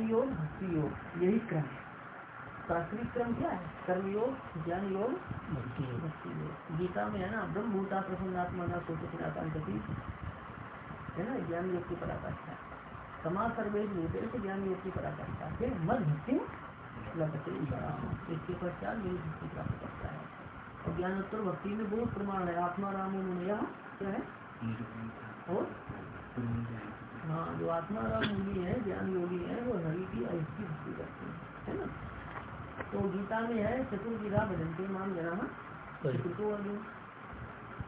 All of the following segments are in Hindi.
ज्ञान योग भक्ति योग यही क्रम है। प्राथमिक क्रम क्या है? कर्म योग ज्ञान योग भक्ति योग भक्ति योग गीता में है ना ब्रह्म भूता प्रसन्नात्मा ना सोचती है ना ज्ञान योग की पराकाष्ठा। समाज सर्वेश भूते से ज्ञान योग की पराकाष्ठा। फिर मद भक्ति इसके पश्चात मेरी भक्ति प्राप्त करता है। और ज्ञानोत्तर भक्ति में बहुत प्रमाण है। आत्मा राम मुनिया क्या है? और? हाँ जो आत्मा राम मुनि है ज्ञान योगी है वो हरि की ऐसी भक्ति करते हैं है ना? तो गीता में है चतुर्विधा भजनते मान जना चतुर्थो अर्जुन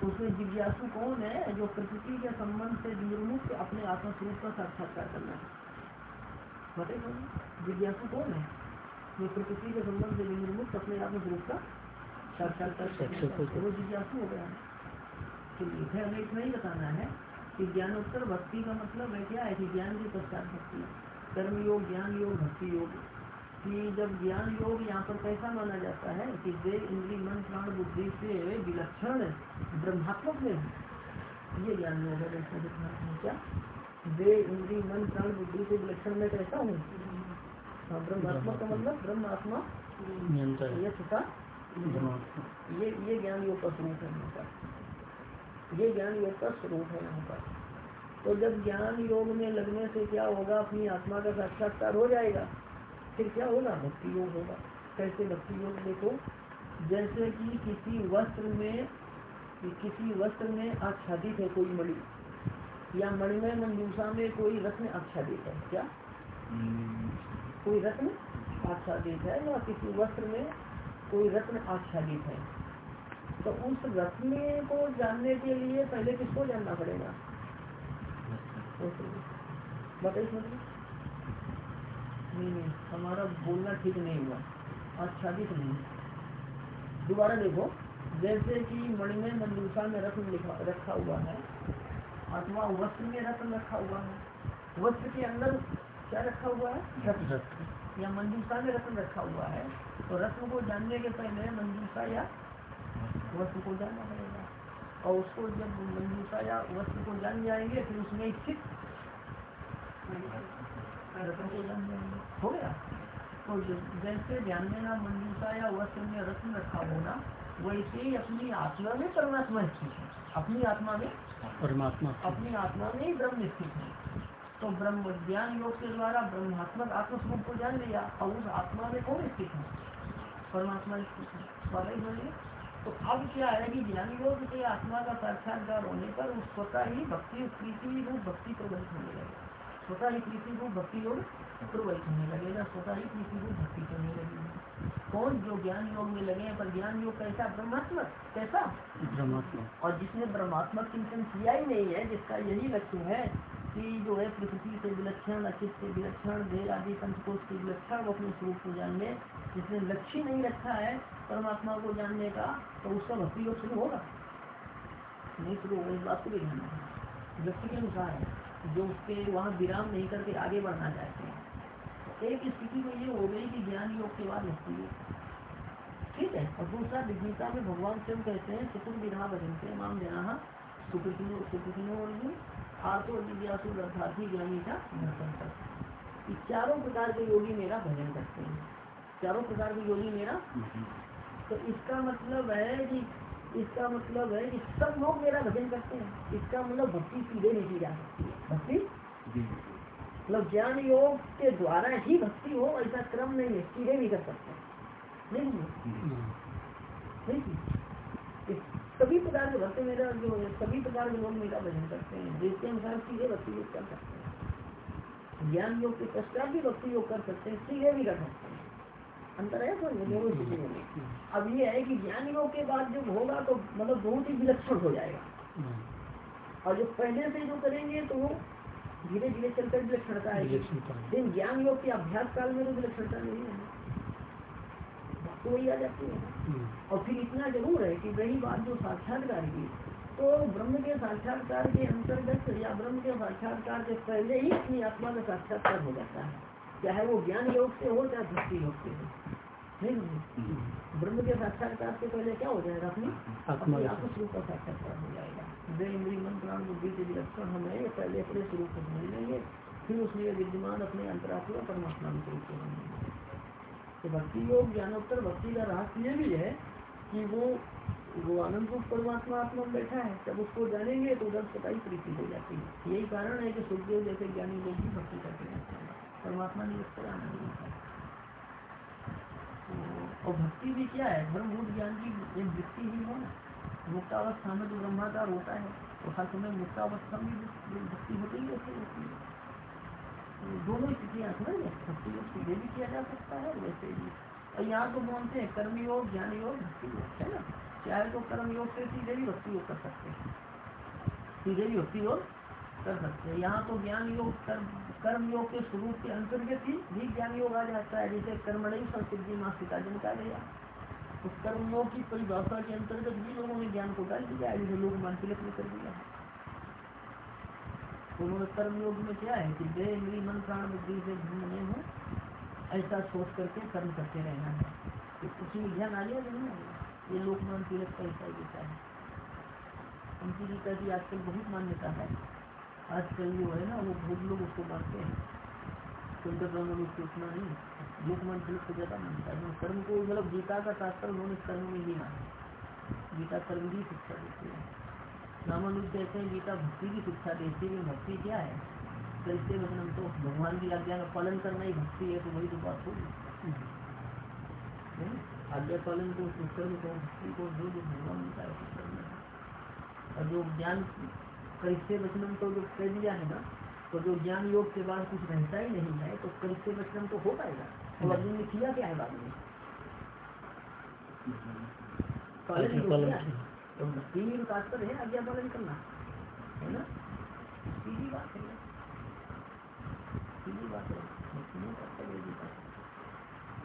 उसमें जिज्ञासु कौन है जो प्रकृति के संबंध से निर्मुक्त अपने आत्मस्वरूप का साक्षात्कार करना है? बताइए जिज्ञासु कौन है जो प्रकृति के संबंध से निर्मुक्त अपने आत्मस्वरूप का साक्षात्कार वो जिज्ञासु हो गया। चलिए फिर हमें इतना ही बताना है कि ज्ञानोत्तर भक्ति का मतलब है क्या? है कि ज्ञान की पश्चात भक्ति। कर्म योग ज्ञान योग भक्ति योग कि जब ज्ञान योग यहाँ पर कैसा माना जाता है कि दे इंद्री मन प्राण बुद्धि से विलक्षण ब्रह्मात्मक में ये ज्ञान योग है। क्या? दे इंद्री मन प्राण बुद्धि से विलक्षण में कैसा हूँ? हाँ ब्रह्मात्मक का मतलब ब्रह्मात्मा ये तथा ये ये ज्ञान योग का स्वरूप है। यहाँ पर ये ज्ञान योग का स्वरूप है यहाँ पर। तो जब ज्ञान योग में लगने से क्या होगा? अपनी आत्मा का साक्षात्कार हो जाएगा। फिर क्या होगा? भक्ति योग होगा। कैसे भक्ति योग? देखो जैसे कि किसी वस्त्र में किसी वस्त्र में आच्छादित है कोई मणि या मणिमय मंजूषा में कोई रत्न आच्छादित है क्या? कोई रत्न आच्छादित है या किसी वस्त्र में कोई रत्न आच्छादित है। तो उस रत्न को जानने के लिए पहले किसको जानना पड़ेगा? बताइए नहीं नहीं हमारा बोलना ठीक नहीं हुआ। आच्छादित नहीं दोबारा देखो जैसे कि मणि में मंजूषा में रत्न लिखा रखा हुआ है अथवा वस्त्र में रत्न रखा हुआ है। वस्त्र के अंदर क्या रखा हुआ है? रत्न। या मंजूषा में रत्न रखा हुआ है। तो रत्न को जानने के पहले मंजूषा या वस्त्र को। जानना पड़ेगा और उसको जब मंजूषा या वस्त्र को जान जाएँगे फिर उसमें स्थित रत्न को जान जाएँगे हो गया तो जैसे ध्यान देना मंजूषा या वस्त्र में रत्न रखा होना वैसे ही अपनी आत्मा में परमात्मा स्थित है अपनी आत्मा में परमात्मा अपनी आत्मा में ही ब्रह्म स्थित है। तो ब्रह्म ज्ञान योग के द्वारा ब्रह्मात्मक आत्मस्वरूप को जान लिया, और उस आत्मा में कौन स्थित है? परमात्मा स्थित है। तो अब क्या है कि ज्ञान योग के आत्मा का साक्षात्कार होने पर उस स्वतः ही भक्ति प्रीति रूप भक्ति प्रवहित होने लगेगा। स्वतः ही प्रीति रूप भक्ति योग प्रवहित होने लगेगा। स्वतः ही प्रीति रूप भक्ति करने लगेगी। कौन जो ज्ञान योग में लगे पर ज्ञान योग कैसा ब्रह्मात्मक कैसा? ब्रह्मात्मक और जिसने ब्रह्मात्मक चिंतन किया ही नहीं है जिसका यही लक्ष्य है कि जो है प्रकृति से विलक्षण, अचित से विलक्षण देर आदि पंचकोश से विलक्षण अपने स्वरूप को जानने, जिसने लक्ष्य नहीं रखा है परमात्मा को जानने का तो उसका भक्ति योग शुरू होगा। नहीं शुरू होगा इस बात को भी रखना व्यक्ति के अनुसार है, जो उसके वहाँ विराम नहीं करके आगे बढ़ना चाहते हैं। तो एक स्थिति में ये हो गई कि ज्ञान योग के बाद भक्ति योग। ठीक है, और दूसरा, विज्ञता में भगवान स्वयं कहते हैं, चतुर्विधा भजनते माम देना सुकृतिनो सुकृतिनो अर्जुन आर्तो जिज्ञासु अर्थार्थी ज्ञानी का चारों प्रकार के योगी मेरा भजन करते हैं। चारों प्रकार के योगी मेरा। तो इसका मतलब है कि इसका मतलब है कि सब लोग मेरा भजन करते हैं। इसका मतलब भक्ति सीधे नहीं की जा सकती है। भक्ति? मतलब ज्ञान योग के द्वारा ही भक्ति हो ऐसा क्रम नहीं है। सीधे नहीं कर सकते। नहीं? नहीं सभी प्रकार के भक्त मेरा जो है सभी प्रकार के लोग मेरा भजन करते हैं। जिसके अनुसार सीधे भक्ति योग कर सकते हैं। ज्ञान योग के पश्चात भी भक्ति योग कर सकते हैं सीधे भी कर सकते हैं। अंतर है तो दोनों स्थितियों में अब ये है कि ज्ञान योग के बाद जब होगा तो मतलब बहुत ही विलक्षण हो जाएगा। और जो पहले से जो करेंगे तो वो धीरे धीरे चलकर विलक्षणता है लेकिन ज्ञान योग के अभ्यास काल में तो विलक्षणता नहीं है। तो वही आ जाती है। हम्म। और फिर इतना ज़रूर है कि वही बात जो साक्षात्कार की तो ब्रह्म के साक्षात्कार के अंतर्गत या ब्रह्म के साक्षात्कार के पहले ही अपनी आत्मा का साक्षात्कार हो जाता है। चाहे वो ज्ञान योग से हो चाहे भक्ति योग से हो। नहीं? हम्म। ब्रह्म के साक्षात्कार से पहले क्या हो जाएगा अपनी? अपनी आत्मस्वरूप का साक्षात्कार हो जाएगा। वे इंद्री मन प्राण बुद्धि के विलक्षण हमें पहले अपने स्वरूप को समझ लेंगे फिर उसमें विद्यमान अपने अंतरात्मा परमात्मा में रूप से तो भक्ति योग, ज्ञानोत्तर, भक्ति का रहस्य ये भी है कि वो वो आनंद रूप परमात्मा आत्मा में बैठा है। जब उसको जानेंगे तो उधर सताई प्रीति हो जाती है। यही कारण है कि सुखदेव जैसे ज्ञानी लोग भी भक्ति करते रहते हैं। परमात्मा ने उसको आनंद होता है। और भक्ति भी क्या है? धर्म मूल ज्ञान की एक वृत्ति ही है। मुक्तावस्था में जो ब्रह्माकार होता है। तो हर समय मुक्तावस्था में भक्ति होती ही होती है। दोनों स्थितियाँ समझ भक्ति योग सीधे भी किया जा सकता है, वैसे भी। और यहाँ तो बोलते हैं कर्म योग ज्ञान योग भक्ति योग है ना? चाहे तो कर्म योग से सीधे भी भक्ति योग कर सकते हैं। सीधे भी भक्ति योग कर सकते हैं। यहाँ तो ज्ञान योग कर्म योग के स्वरूप के अंतर्गत ही भी ज्ञान योग आ जाता है। जैसे कर्मणि संसिद्धि मासिका जन का गया। उस कर्म योग की परिभाषा के अंतर्गत भी लोगों ने ज्ञान को डाल दिया है। जैसे लोग मानसिक कर दिया है। कर्म योग में क्या है कि देह इंद्री मन, प्राण, बुद्धि से भिन्न हो, ऐसा सोच करके कर्म करते रहना है। तो उसमें ध्यान आ गया नहीं? ये लोकमान तीरथ का ऐसा देता है। उनकी गीता की आजकल बहुत मान्यता है। आजकल जो है ना, वो बहुत लोग उसको मानते हैं। ब्रह्म उसको उतना नहीं, लोकमान तीरथ को ज़्यादा मानता है। कर्म को मतलब गीता का तात्पर्य उन्होंने कर्म में ही माना गीता कर्म की शिक्षा देती है। रामानुज कहते हैं गीता भक्ति की शिक्षा देती है भक्ति क्या है? कैसे मतलब तो भगवान की आज्ञा का पालन करना ही भक्ति है तो वही तो बात होगी। आज्ञा पालन को कर्म को भक्ति को जो जो भगवान होता है करना है। और जो ज्ञान कैसे वचनम तो जो कह दिया है ना तो जो ज्ञान योग के बाद कुछ रहता ही नहीं है तो कैसे वचनम तो हो पाएगा। तो अर्जुन ने किया क्या है बाद में? पालन तो भक्ति में तात्पर्य है आज्ञा पालन करना। है ना? सीधी बात है। सीधी बात है।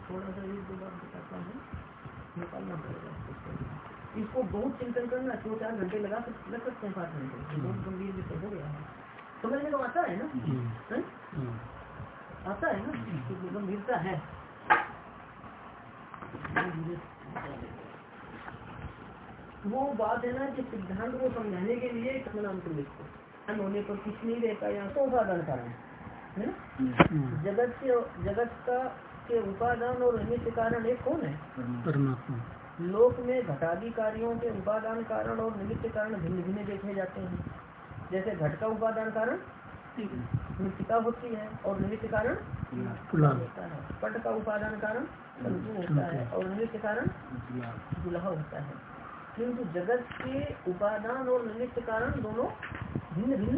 थोड़ा सा एक दो बात बताता हूँ। निकालना पड़ेगा इसको बहुत चिंतन करना दो चार घंटे लगा लग सकते हैं पाँच घंटे। बहुत गंभीर विषय हो गया है। समझने को आता है ना? हम्म। हम्म। आता है ना? गंभीरता है। वो बात है ना कि सिद्धांत को समझाने के लिए नाम तुम लिखो होने पर कुछ नहीं रहता यहाँ तो साधन कारण है। हम्म। जगत के जगत का के उपादान और निमित्त कारण एक कौन है? परमात्मा। लोक में घटादी कार्यों के उपादान कारण और निमित्त कारण भिन्न भिन्न देखे जाते हैं। जैसे घट का उपादान कारण मृतिका होती है और निमित्त कारण होता है। पट का उपादान कारण होता है और निमित्त कारण दुल्हा होता है। किंतु जगत के उपादान और निमित्त कारण दोनों भिन्न भिन्न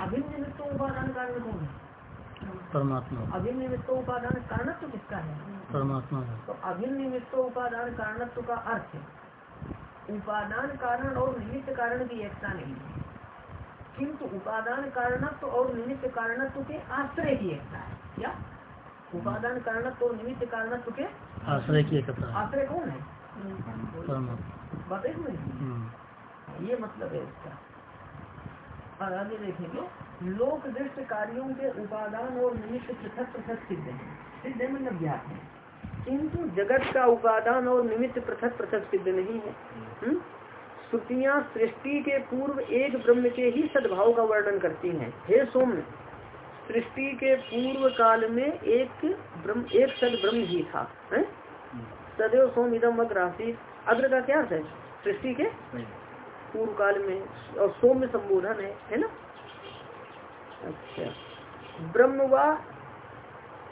अभिन्न निमित्त उपादान कारण कौन है? परमात्मा। अभिन्न निमित्त उपादान कारणत्व किसका है? परमात्मा है। तो अभिन्न निमित्त उपादान कारणत्व का अर्थ है। उपादान कारण और निमित्त कारण की एकता नहीं है। किंतु उपादान कारणत्व और निमित्त कारणत्व के आश्रय की एकता है। क्या? उपादान कारणत्व और निमित्त कारणत्व के आश्रय की एकता आश्रय कौन है। ये मतलब है उसका और आगे देखेंगे लोक दृष्ट कार्यों के उपादान और निमित्त पृथक पृथक सिद्ध है। सिद्ध है मतलब ज्ञात है। किंतु जगत का उपादान और निमित्त पृथक पृथक सिद्ध नहीं है। हम्म? श्रुतियाँ सृष्टि के पूर्व एक ब्रह्म के ही सद्भाव का वर्णन करती हैं। हे सोम सृष्टि के पूर्व काल में एक ब्रह्म एक सद ब्रह्म ही था। है? सदैव सोम इदम अग्र अग्र का क्या अर्थ है? सृष्टि के? पूर्व काल में और सोम में संबोधन है है ना? अच्छा। ब्रह्म व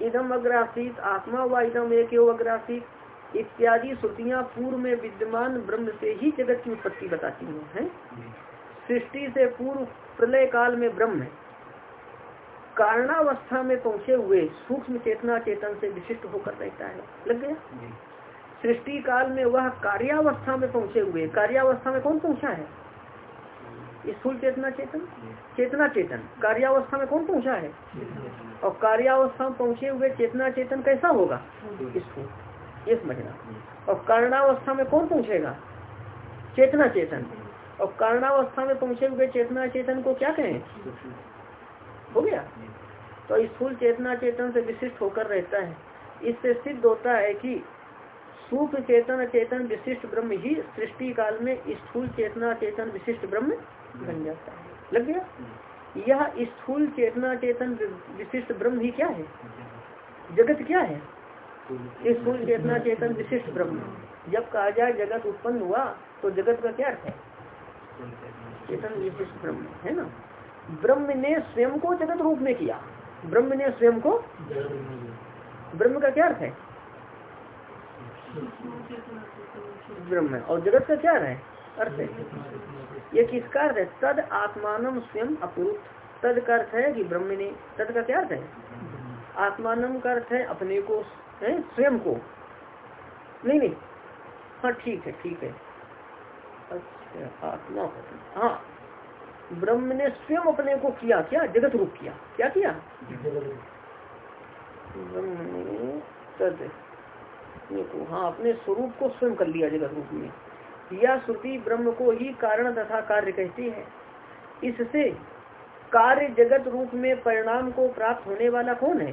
इदम अग्रासित आत्मा व इदम एक अग्रासित इत्यादि श्रुतियाँ पूर्व में विद्यमान ब्रह्म से ही जगत की उत्पत्ति बताती हैं है? सृष्टि से पूर्व प्रलय काल में ब्रह्म है। कारणावस्था में पहुँचे हुए सूक्ष्म चेतना चेतन से विशिष्ट होकर रहता है। लग गया? सृष्टि काल में वह कार्यावस्था में पहुँचे हुए, कार्यावस्था में कौन पहुँचा है? स्थूल चेतना चेतन? चेतना चेतन। कार्यावस्था में कौन पहुँचा है? और कार्यावस्था में पहुँचे हुए चेतना चेतन कैसा होगा? स्थूल ये समझना। और कारणावस्था में कौन पहुंचेगा? चेतना चेतन। और कारणावस्था में पहुँचे हुए चेतना चेतन को क्या कहें? हो गया? तो स्थूल चेतना चेतन से विशिष्ट होकर रहता है। इससे सिद्ध होता है कि सूक्ष्म चेतन चेतन विशिष्ट ब्रह्म ही सृष्टि काल में स्थूल चेतना, चेतन विशिष्ट ब्रह्म बन जाता है। लग गया? यह स्थूल चेतना, चेतन विशिष्ट ब्रह्म ही क्या है? जगत क्या है? स्थूल चेतना, चेतन विशिष्ट ब्रह्म। जब कहा जाए जगत उत्पन्न हुआ तो जगत का क्या अर्थ है? चेतन विशिष्ट ब्रह्म, है ना? ब्रह्म ने स्वयं को जगत रूप में किया। ब्रह्म ने स्वयं को ब्रह्म का क्या अर्थ है? ब्रह्म है और जगत का क्या है अर्थ है। ये किसका अर्थ है? तद आत्मान स्वयं अपूर्त तद का अर्थ है कि ब्रह्म ने, तद का क्या अर्थ है? आत्मान का अर्थ है अपने को, है, स्वयं को। नहीं नहीं। हाँ ठीक है ठीक है। अच्छा आत्मा हाँ। ब्रह्म ने स्वयं अपने को किया, क्या? जगत रूप किया। क्या किया? ब्रह्म ने तद को हाँ अपने स्वरूप को स्वयं कर लिया जगत रूप में। यह श्रुति ब्रह्म को ही कारण तथा कार्य कहती है। इससे कार्य जगत रूप में परिणाम को प्राप्त होने वाला कौन है?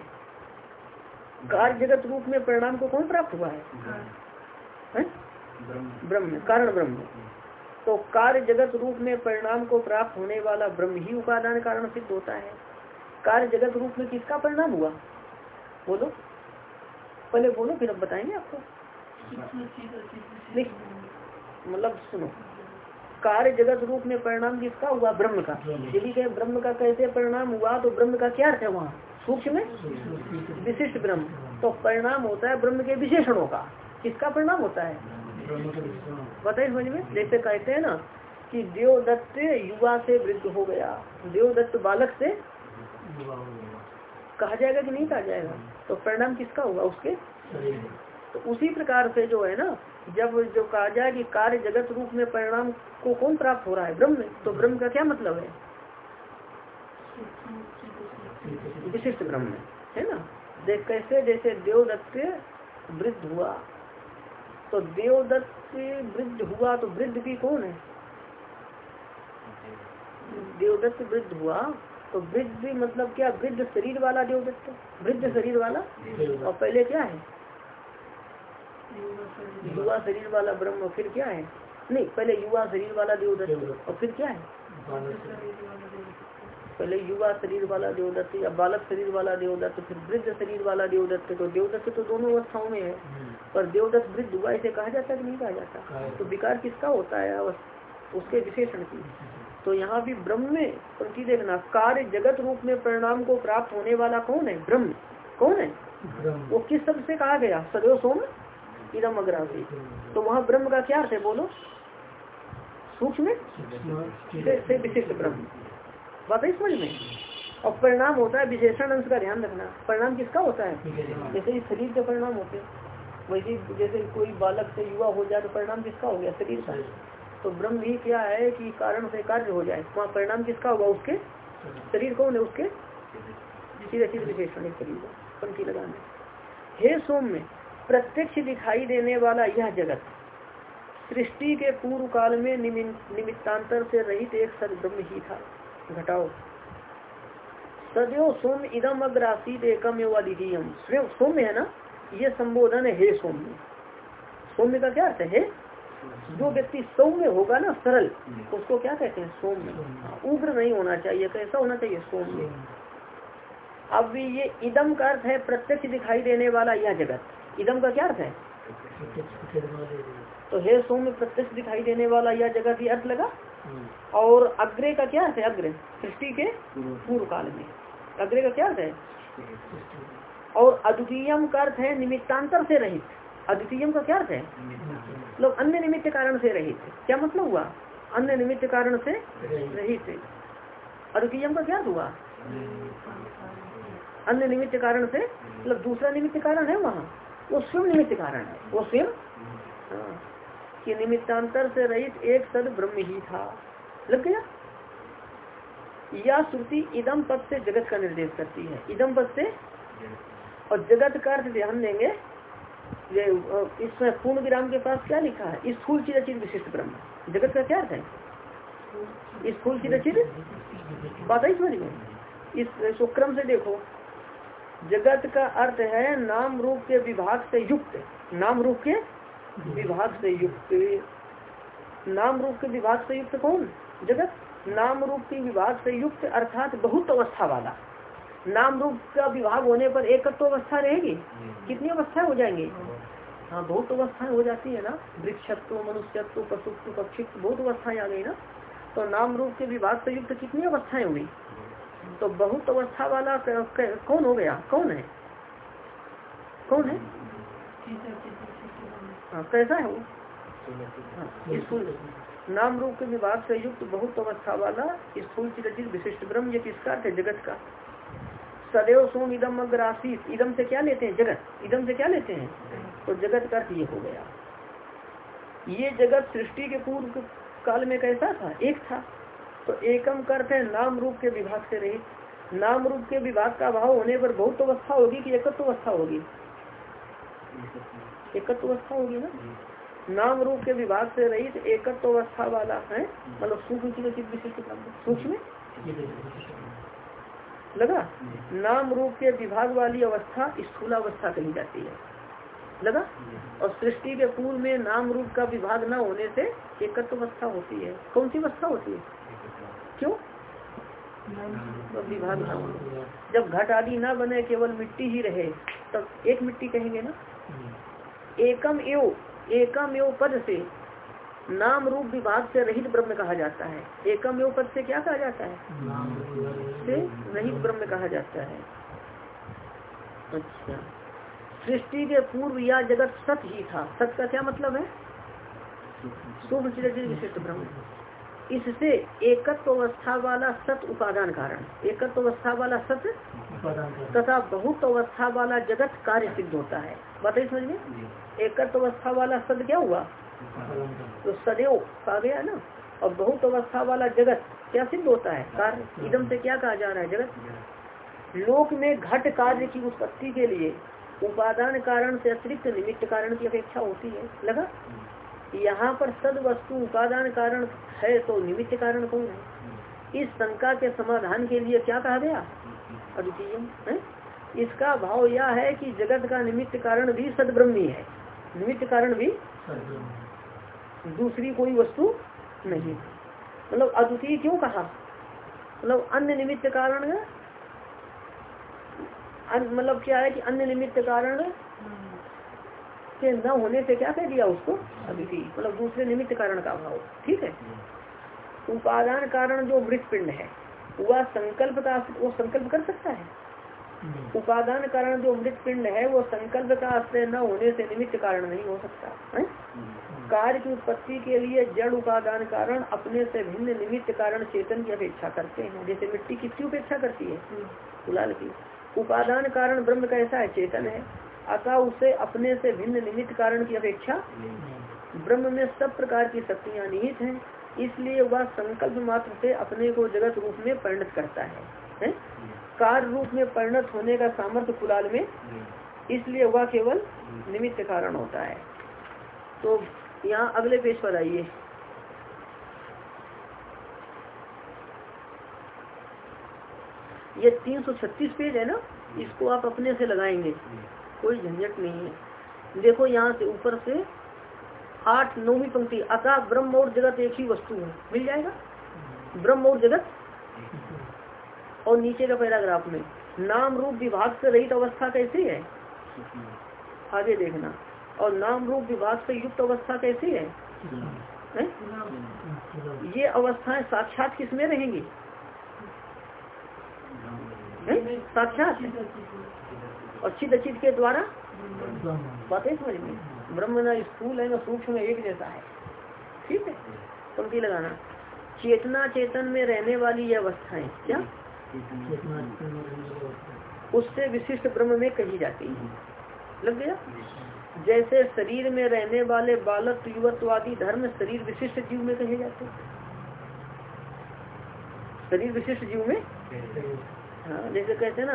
कार्य जगत रूप में परिणाम को कौन प्राप्त हुआ है, है? ब्रह्म कारण ब्रह्म। तो कार्य जगत रूप में परिणाम को प्राप्त होने वाला ब्रह्म ही उपादान कारण सिद्ध होता है। कार्य जगत रूप में किसका परिणाम हुआ? बोलो। पहले बोलो फिर अब बताएँगे आपको। मतलब सुनो। कार्य जगत रूप में परिणाम किसका हुआ? ब्रह्म का। यदि कहे ब्रह्म का कैसे परिणाम हुआ तो ब्रह्म का क्या अर्थ है वहाँ? सूक्ष्म में? विशिष्ट ब्रह्म। तो परिणाम होता है ब्रह्म के विशेषणों का। किसका परिणाम होता है? बताइए समझ में। जैसे कहते हैं ना कि देवदत्त युवा से वृद्ध हो गया। देवदत्त बालक से कहा जाएगा कि नहीं कहा जाएगा? तो परिणाम किसका होगा? उसके? तो उसी प्रकार से जो है ना, जब जो कहा जाए कि कार्य जगत रूप में परिणाम को कौन प्राप्त हो रहा है? ब्रह्म तो ब्रह्म का क्या मतलब है? विशिष्ट ब्रह्म है ना? देख कैसे? जैसे देवदत्त वृद्ध हुआ। तो देवदत्त वृद्ध हुआ तो वृद्ध भी कौन है? देवदत्त वृद्ध हुआ तो वृद्ध मतलब क्या वृद्ध शरीर वाला देवदत्त वृद्ध शरीर वाला? और पहले क्या है? युवा शरीर वाला ब्रह्म फिर क्या है? नहीं पहले युवा शरीर वाला देवदत्त और फिर क्या है? पहले युवा शरीर वाला देवदत्त या बालक शरीर वाला देवदत्त फिर वृद्ध शरीर वाला देवदत्त। तो देवदत्त तो दोनों अवस्थाओं में है। पर देवदत्त वृद्ध हुआ इसे कहा जाता है कि नहीं कहा जाता? तो विकार किसका होता है उसके विशेषण की। तो यहाँ भी ब्रह्म में प्रति देखना कार्य जगत रूप में परिणाम को प्राप्त होने वाला कौन है? ब्रह्म। कौन है? वो किस शब्द से कहा गया? सदैव सोम इदम अग्रासी तो वहाँ ब्रह्म का क्या अर्थ है बोलो? सूक्ष्म से विशिष्ट ब्रह्म। बात है समझ में? और परिणाम होता है विशेषण अंश का ध्यान रखना। परिणाम किसका होता है? जैसे शरीर के परिणाम होते हैं। वैसे जैसे कोई बालक से युवा हो जाए तो परिणाम किसका हो गया? शरीर का। तो ब्रह्म ही क्या है कि कारण से कार्य हो जाए। वहाँ परिणाम किसका होगा? उसके शरीर कौन है उसके विशेषण शरीर पंक्ति लगाने। हे सोम में प्रत्यक्ष दिखाई देने वाला यह जगत, सृष्टि के पूर्व काल में निमित्तांतर से रहित एक सद ब्रह्म ही था। घटाओ। सदैव सोम इदम अग्रासी एकम एवं है ना? ये संबोधन है हे सौम्य। सौम्य का क्या अर्थ है जो व्यक्ति सौम्य होगा ना, सरल, उसको क्या कहते हैं? सौम्य। उग्र नहीं होना चाहिए, कैसा होना चाहिए? सौम्य। अब ये इदम का अर्थ है प्रत्यक्ष दिखाई देने वाला यह जगत। इदम का क्या अर्थ है? तो हे सौम्य, प्रत्यक्ष दिखाई देने वाला यह जगत ही अर्थ लगा? और अग्रे का क्या अर्थ है? अग्र। सृष्टि के पूर्व काल में। अग्रे का क्या अर्थ है? और अद्वितीयम का अर्थ है निमित्तांतर से रहित। अद्वितीयम का क्या अर्थ है? मतलब अन्य निमित्त कारण से रहित क्या मतलब हुआ? अन्य निमित्त कारण से रहित अद्वितीयम का क्या हुआ? अन्य निमित्त कारण से मतलब दूसरा निमित्त कारण है वहाँ। वो स्वयं निमित्त कारण है। वो स्वयं हाँ, कि निमित्तांतर से रहित एक सद ब्रह्म ही था। लग गया? या श्रुति इदम पद से जगत का निर्देश करती है। इदम पद से और जगत का अर्थ ध्यान देंगे। ये इसमें पूर्ण विराम के पास क्या लिखा है? स्थूल चिरचित विशिष्ट ब्रह्म। जगत का क्या अर्थ है? स्थूल चिरचित बात है समझ में? इस सुक्रम से देखो। जगत का अर्थ है नाम रूप के विभाग से युक्त। नाम रूप के विभाग से युक्त। नाम रूप के विभाग से युक्त कौन? जगत। नाम रूप की विभाग से युक्त अर्थात बहुत अवस्था वाला। नाम रूप का विभाग होने पर एकत्व अवस्था रहेगी। कितनी अवस्थाएँ हो जाएँगी? हाँ। बहुत अवस्थाएँ हो जाती है ना। वृक्षत्व मनुष्यत्व पशुत्व पक्षित्व बहुत अवस्थाएँ आ गई ना। तो नाम रूप के विभाग से युक्त कितनी अवस्थाएँ हुई? तो बहुत अवस्था वाला कौन हो गया? कौन है? कौन है? हाँ, कैसा है वो? हाँ, नाम रूप के विभाग से युक्त बहुत अवस्था वाला स्थूल चिरचित विशिष्ट ब्रह्म ये किसका है? जगत का। सदैव सोम इदम अग्रासित इदम से क्या लेते हैं? जगत। इदम से क्या लेते हैं? तो जगत का अर्थ ये हो गया। ये जगत सृष्टि के पूर्व काल में कैसा था? एक था। तो एकम का अर्थ है, नाम रूप के विभाग से रहित। नाम रूप के विभाग का अभाव होने पर बहुत अवस्था होगी कि एकत्व अवस्था होगी? एकत्व अवस्था होगी ना? नाम रूप के विभाग से रहित एकत्व अवस्था वाला है। मतलब सूक्ष्म। सूक्ष्म? लगा? नाम रूप के विभाग वाली अवस्था स्थूलावस्था कही जाती है। लगा? और सृष्टि के पूर्व में नाम रूप का विभाग न होने से एकत्व अवस्था होती है। कौन सी अवस्था होती है? क्यों? तो विभाग न होने। जब घट आदि न बने केवल मिट्टी ही रहे तब एक मिट्टी कहेंगे ना? एकम एव एकम एव पद से नाम रूप विभाग से रहित ब्रह्म कहा जाता है। एकम एव पद से क्या कहा जाता है? से रहित ब्रह्म कहा जाता है। अच्छा। सृष्टि के पूर्व या जगत सत ही था। सत का क्या मतलब है? शुभ विशिष्ट ब्रह्म। इससे एकत्व अवस्था वाला सत उपादान कारण। एकत्व अवस्था वाला सत तथा बहुत अवस्था वाला जगत कार्य सिद्ध होता है। बताइए समझ में? एकत्व अवस्था वाला सद क्या हुआ? तो सदैव कहा गया ना। और बहुत अवस्था वाला जगत क्या सिद्ध होता है? कार्य इदम से क्या कहा जा रहा है जगत? लोक में घट कार्य की उत्पत्ति के लिए उपादान कारण से अतिरिक्त निमित्त कारण की अपेक्षा होती है। लगा? यहाँ पर सद वस्तु उपादान कारण है तो निमित्त कारण कौन है? इस शंका के समाधान के लिए क्या कहा गया? अद्वितीय इसका भाव यह है कि जगत का निमित्त कारण भी सदब्रह्मी है। निमित्त कारण भी दूसरी कोई वस्तु नहीं। मतलब अद्वितीय क्यों कहा? मतलब अन्य निमित्त कारण मतलब क्या है कि अन्य निमित्त कारण के न होने से क्या कह दिया उसको? अद्वितीय। मतलब दूसरे निमित्त कारण का अभाव। ठीक है? उपादान कारण जो मृत पिंड है, वह संकल्प का, वो संकल्प कर सकता है? उपादान कारण जो मृत पिंड है वो संकल्प का आश्रय न होने से निमित्त कारण नहीं हो सकता है? कार्य की उत्पत्ति के लिए जड़ उपादान कारण अपने से भिन्न निमित्त कारण चेतन की अपेक्षा करते हैं। जैसे मिट्टी किसकी उपेक्षा करती है? गुलाल की। उपादान कारण ब्रह्म कैसा है? चेतन है। अतः उसे अपने से भिन्न निमित्त कारण की अपेक्षा ब्रह्म में सब प्रकार की शक्तियाँ निहित हैं इसलिए वह संकल्प मात्र से अपने को जगत रूप में परिणत करता है, है? कार्य रूप में परिणत होने का सामर्थ्य कुलाल में इसलिए वह केवल निमित्त कारण होता है। तो यहाँ अगले पेज पर आइए। ये 336 पेज है ना? इसको आप अपने से लगाएँगे। कोई झंझट नहीं है। देखो यहाँ से ऊपर से आठ नौवीं पंक्ति अतः ब्रह्म और जगत एक ही वस्तु है। मिल जाएगा? ब्रह्म और जगत और नीचे का पैराग्राफ में। नाम रूप विभाग से रहित अवस्था कैसी है? आगे देखना। और नाम रूप विभाग से युक्त अवस्था कैसी है? ये अवस्थाएँ साक्षात किसमें रहेंगी? साक्षात। और चिद अचित के द्वारा? बातें समझ में। ब्रह्म न स्थूल है, न सूक्ष्म एक जैसा है। ठीक है? पंक्ति लगाना। चेतना चेतन में रहने वाली ये अवस्थाएँ, क्या? उससे विशिष्ट ब्रह्म में कही जाती है। लग गया? जैसे शरीर में रहने वाले बालक, युवत्वादी धर्म शरीर विशिष्ट जीव में कहे जाते शरीर विशिष्ट जीव में? हाँ जैसे कहते हैं ना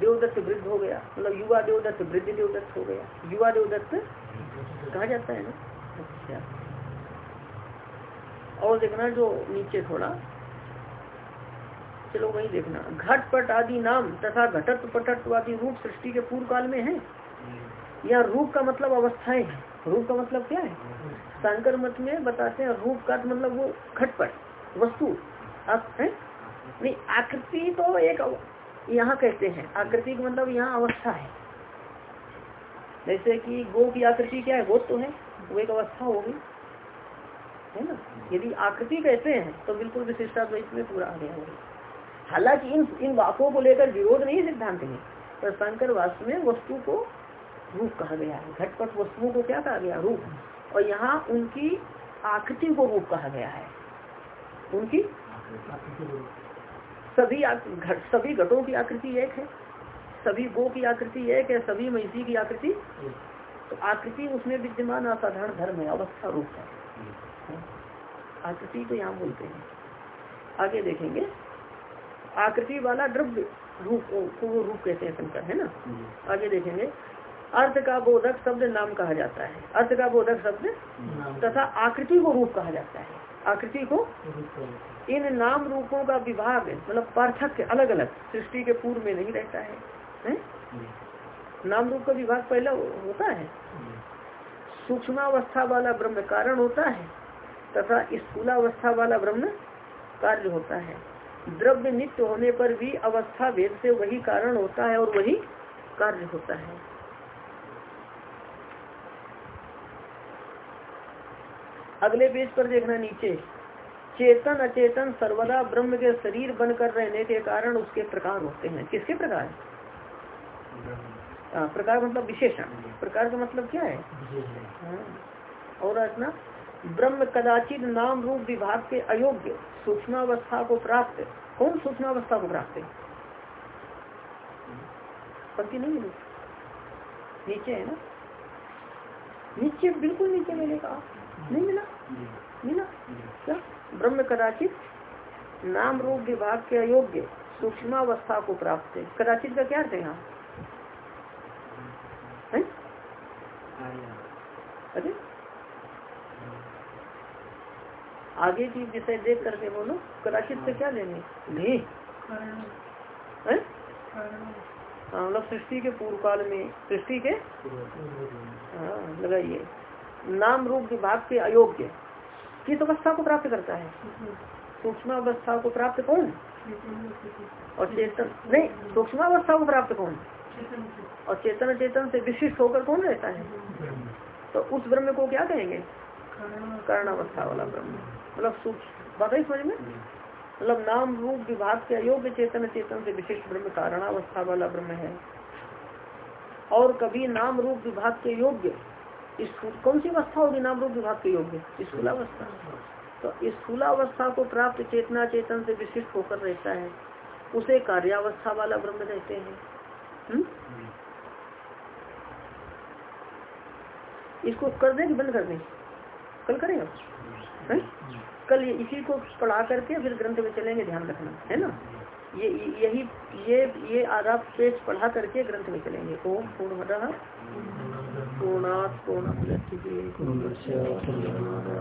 देवदत्त वृद्ध हो गया। मतलब युवा देवदत्त, वृद्ध देवदत्त हो गया। युवा देवदत्त कहा जाता है ना? अच्छा। और देखना जो नीचे थोड़ा चलो वही देखना। घटपट आदि नाम तथा घटत्व पटत्व आदि रूप सृष्टि के पूर्व काल में है। या रूप का मतलब अवस्थाएँ है। रूप का मतलब क्या है? शंकर मत में बताते हैं, रूप का मतलब वो घटपट, वस्तु। है? नहीं, आकृति तो एक यहाँ कहते हैं। आकृति का मतलब यहाँ अवस्था है। जैसे कि गो की आकृति क्या है? गोद तो है। वो एक अवस्था होगी। है ना? यदि आकृति कहते हैं तो बिल्कुल विशिष्टाद्वैत में पूरा आ गया होगा। हालाँकि इन इन वाक्यों को लेकर विरोध नहीं सिद्धांत में, पर शंकर वास्तव में वस्तु को रूप कहा गया है। घटपट वस्तुओं को क्या कहा गया? रूप। और यहाँ उनकी आकृति को रूप कहा गया है। उनकी सभी घट, सभी घटों की आकृति एक है। सभी गो की आकृति एक है, सभी महिषी की आकृति तो आकृति उसमें विद्यमान असाधारण धर्म है, अवस्था रूप है। आकृति तो यहाँ बोलते हैं। आगे देखेंगे। आकृति वाला द्रव्य रूप को वो रूप कहते हैं शंकर है ना? आगे देखेंगे। अर्थ का बोधक शब्द नाम कहा जाता है। अर्थ का बोधक शब्द तथा आकृति को रूप कहा जाता है। आकृति को इन नाम रूपों का विभाग मतलब पार्थक्य अलग अलग सृष्टि के पूर्व में नहीं रहता है, है? नाम रूप का विभाग पहला होता है। सूक्ष्मावस्था वाला ब्रह्म कारण होता है तथा स्थूलावस्था वाला ब्रह्म कार्य होता है। द्रव्य नित्य होने पर भी अवस्था भेद से वही कारण होता है और वही कार्य होता है। अगले पेज पर देखना नीचे। चेतन अचेतन सर्वदा ब्रह्म के शरीर बनकर रहने के कारण उसके प्रकार होते हैं। किसके प्रकार? हाँ, प्रकार मतलब विशेषण। प्रकार का मतलब क्या है? हाँ, और अपना ब्रह्म कदाचित नाम रूप विभाग के अयोग्य सूक्ष्मावस्था को प्राप्त कौन सूक्ष्मावस्था को प्राप्त है? पंक्ति नहीं नीचे है ना? नीचे बिल्कुल नीचे मैंने कहा। नहीं मिला? मिला? क्या? ब्रह्म कदाचित नाम रूप विभाग के अयोग्य सूक्ष्मावस्था को प्राप्त है। कदाचित का क्या अर्थ है यहाँ? हैं? अरे आगे की विषय देख करके बोलो, कदाचित से क्या लेंगे? हाँ? मतलब सृष्टि के पूर्व काल में, सृष्टि के? हाँ लगाइए। नाम रूप विभाग के अयोग्य। किस अवस्था को प्राप्त करता है? सूक्ष्म अवस्था को प्राप्त कौन? और चेतन। नहीं, सूक्ष्म अवस्था को प्राप्त कौन? और चेतन चेतन से विशिष्ट होकर कौन रहता है? तो उस ब्रह्म को क्या कहेंगे? कर्णावस्था वाला ब्रह्म। मतलब सूक्ष्म। बात है समझ में? मतलब नाम रूप विभाग के अयोग्य चेतन चेतन से विशिष्ट ब्रह्म कारणावस्था वाला ब्रह्म है। और कभी नाम रूप विभाग के योग्य कौन सी अवस्था होगी नाम रूप विभाग के योग्य? स्थूलावस्था। तो स्थूलावस्था को प्राप्त चेतना चेतन से विशिष्ट होकर रहता है। उसे कार्यावस्था वाला ब्रह्म कहते हैं। हम्म? इसको कर दे कि बंद कर दें? कल करें अब कल इसी को पढ़ा करके फिर ग्रंथ में चलेंगे, ध्यान रखना, है ना? ये, यही, ये ये आधा पेज पढ़ा करके ग्रंथ में चलेंगे। ओम पूर्ण पूर्णात् पूर्ण